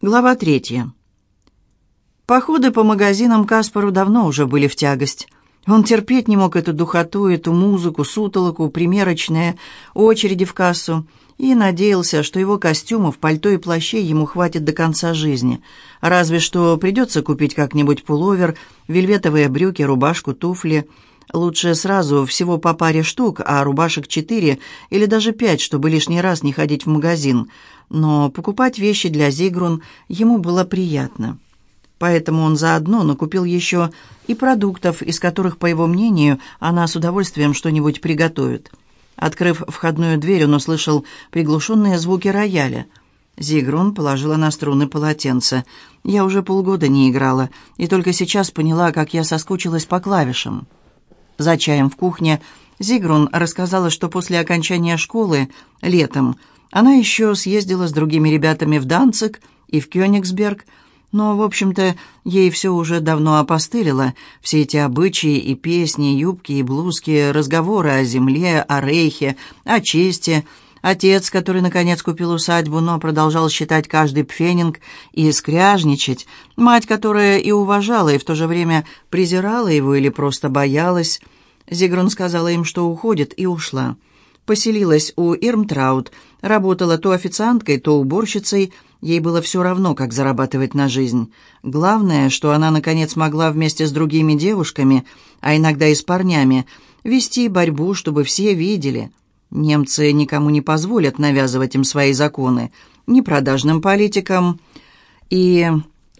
Глава третья. Походы по магазинам Каспару давно уже были в тягость. Он терпеть не мог эту духоту, эту музыку, сутолоку, примерочные, очереди в кассу, и надеялся, что его костюмов, пальто и плащей ему хватит до конца жизни. Разве что придется купить как-нибудь пуловер, вельветовые брюки, рубашку, туфли. Лучше сразу всего по паре штук, а рубашек четыре или даже пять, чтобы лишний раз не ходить в магазин – но покупать вещи для Зигрун ему было приятно. Поэтому он заодно накупил еще и продуктов, из которых, по его мнению, она с удовольствием что-нибудь приготовит. Открыв входную дверь, он услышал приглушенные звуки рояля. Зигрун положила на струны полотенце. «Я уже полгода не играла, и только сейчас поняла, как я соскучилась по клавишам». За чаем в кухне Зигрун рассказала, что после окончания школы, летом, она еще съездила с другими ребятами в Данцик и в Кёнигсберг, но, в общем-то, ей все уже давно опостылило. Все эти обычаи и песни, юбки и блузки, разговоры о земле, о рейхе, о чести. Отец, который, наконец, купил усадьбу, но продолжал считать каждый пфенинг и скряжничать. Мать, которая и уважала, и в то же время презирала его или просто боялась. Зигрун сказала им, что уходит, и ушла. Поселилась у Ирмтраут – Работала то официанткой, то уборщицей. Ей было все равно, как зарабатывать на жизнь. Главное, что она, наконец, могла вместе с другими девушками, а иногда и с парнями, вести борьбу, чтобы все видели. Немцы никому не позволят навязывать им свои законы. Ни продажным политикам и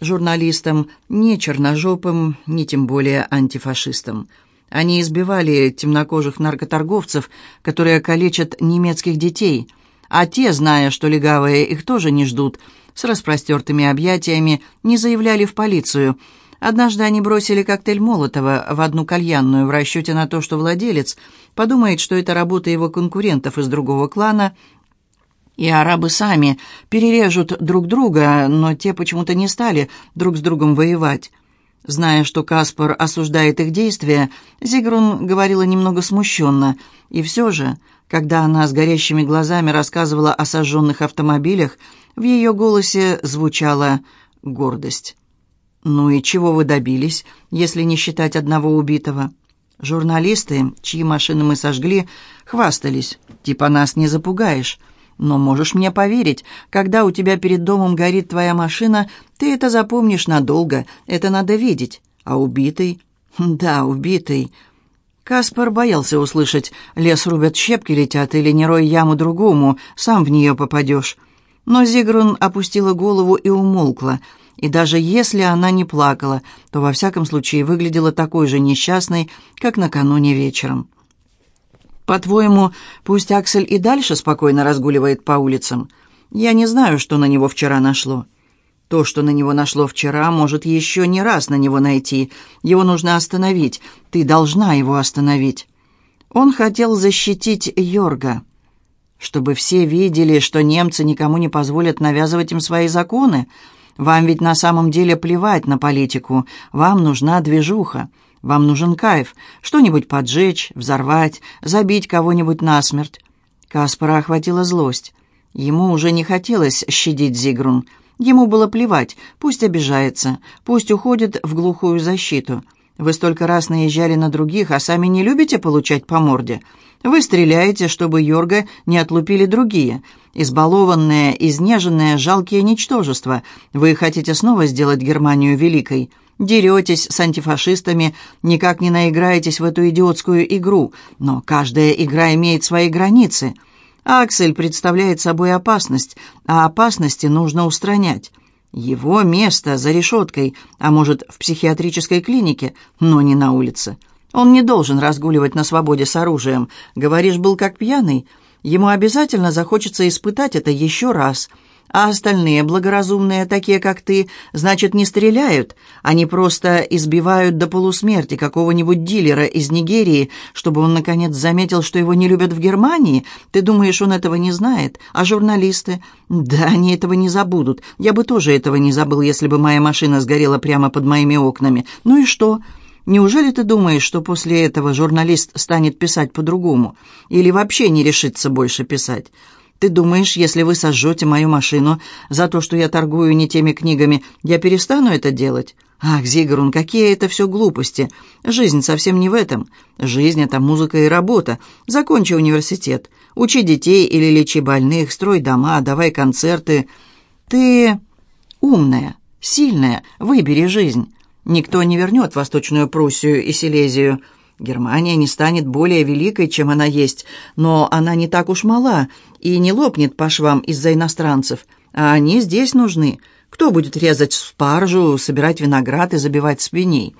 журналистам, ни черножопым, ни тем более антифашистам. Они избивали темнокожих наркоторговцев, которые калечат немецких детей – а те, зная, что легавые их тоже не ждут, с распростертыми объятиями не заявляли в полицию. Однажды они бросили коктейль Молотова в одну кальянную в расчете на то, что владелец подумает, что это работа его конкурентов из другого клана, и арабы сами перережут друг друга, но те почему-то не стали друг с другом воевать. Зная, что Каспар осуждает их действия, Зигрун говорила немного смущенно, и все же когда она с горящими глазами рассказывала о сожженных автомобилях, в ее голосе звучала гордость. «Ну и чего вы добились, если не считать одного убитого?» Журналисты, чьи машины мы сожгли, хвастались. Типа нас не запугаешь. Но можешь мне поверить, когда у тебя перед домом горит твоя машина, ты это запомнишь надолго, это надо видеть. А убитый? Да, убитый. Каспар боялся услышать «лес рубят, щепки летят» или «не рой яму другому, сам в нее попадешь». Но Зигрун опустила голову и умолкла, и даже если она не плакала, то во всяком случае выглядела такой же несчастной, как накануне вечером. «По-твоему, пусть Аксель и дальше спокойно разгуливает по улицам? Я не знаю, что на него вчера нашло». То, что на него нашло вчера, может еще не раз на него найти. Его нужно остановить. Ты должна его остановить. Он хотел защитить Йорга, чтобы все видели, что немцы никому не позволят навязывать им свои законы. Вам ведь на самом деле плевать на политику. Вам нужна движуха. Вам нужен кайф. Что-нибудь поджечь, взорвать, забить кого-нибудь насмерть. Каспара охватила злость. Ему уже не хотелось щадить Зигрун. Ему было плевать, пусть обижается, пусть уходит в глухую защиту. Вы столько раз наезжали на других, а сами не любите получать по морде. Вы стреляете, чтобы Йорга не отлупили другие. Избалованные, изнеженные, жалкие ничтожества. Вы хотите снова сделать Германию великой. Деретесь с антифашистами, никак не наиграетесь в эту идиотскую игру. Но каждая игра имеет свои границы – Аксель представляет собой опасность, а опасности нужно устранять. Его место за решеткой, а может, в психиатрической клинике, но не на улице. Он не должен разгуливать на свободе с оружием. Говоришь, был как пьяный. Ему обязательно захочется испытать это еще раз – а остальные благоразумные, такие как ты, значит, не стреляют. Они просто избивают до полусмерти какого-нибудь дилера из Нигерии, чтобы он, наконец, заметил, что его не любят в Германии. Ты думаешь, он этого не знает? А журналисты? Да, они этого не забудут. Я бы тоже этого не забыл, если бы моя машина сгорела прямо под моими окнами. Ну и что?» Неужели ты думаешь, что после этого журналист станет писать по-другому? Или вообще не решится больше писать? Ты думаешь, если вы сожжете мою машину за то, что я торгую не теми книгами, я перестану это делать? Ах, Зигарун, какие это все глупости. Жизнь совсем не в этом. Жизнь — это музыка и работа. Закончи университет. Учи детей или лечи больных, строй дома, давай концерты. Ты умная, сильная, выбери жизнь. Никто не вернет Восточную Пруссию и Силезию. Германия не станет более великой, чем она есть, но она не так уж мала и не лопнет по швам из-за иностранцев. А они здесь нужны. Кто будет резать спаржу, собирать виноград и забивать свиней?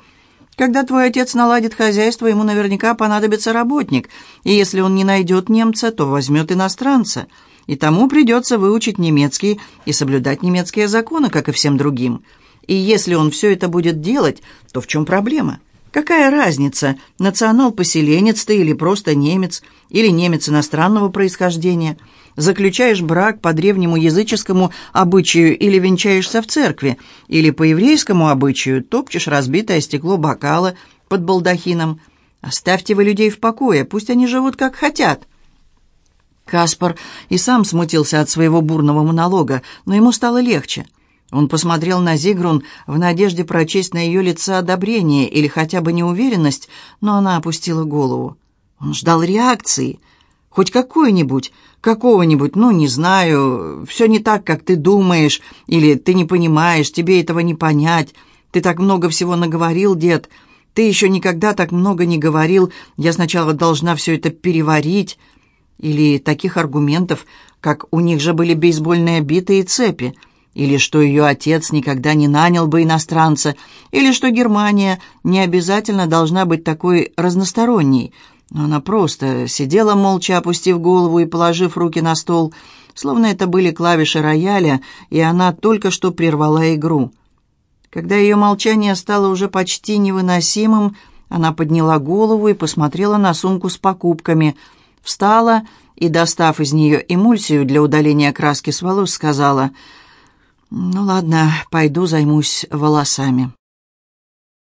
Когда твой отец наладит хозяйство, ему наверняка понадобится работник, и если он не найдет немца, то возьмет иностранца. И тому придется выучить немецкий и соблюдать немецкие законы, как и всем другим. И если он все это будет делать, то в чем проблема? Какая разница, национал-поселенец ты или просто немец, или немец иностранного происхождения? Заключаешь брак по древнему языческому обычаю или венчаешься в церкви, или по еврейскому обычаю топчешь разбитое стекло бокала под балдахином. Оставьте вы людей в покое, пусть они живут как хотят. Каспар и сам смутился от своего бурного монолога, но ему стало легче – он посмотрел на Зигрун в надежде прочесть на ее лице одобрение или хотя бы неуверенность, но она опустила голову. Он ждал реакции, хоть какой-нибудь, какого-нибудь, ну, не знаю, все не так, как ты думаешь, или ты не понимаешь, тебе этого не понять, ты так много всего наговорил, дед, ты еще никогда так много не говорил, я сначала должна все это переварить, или таких аргументов, как у них же были бейсбольные биты и цепи — или что ее отец никогда не нанял бы иностранца, или что Германия не обязательно должна быть такой разносторонней. Но она просто сидела молча, опустив голову и положив руки на стол, словно это были клавиши рояля, и она только что прервала игру. Когда ее молчание стало уже почти невыносимым, она подняла голову и посмотрела на сумку с покупками, встала и, достав из нее эмульсию для удаления краски с волос, сказала — «Ну ладно, пойду займусь волосами».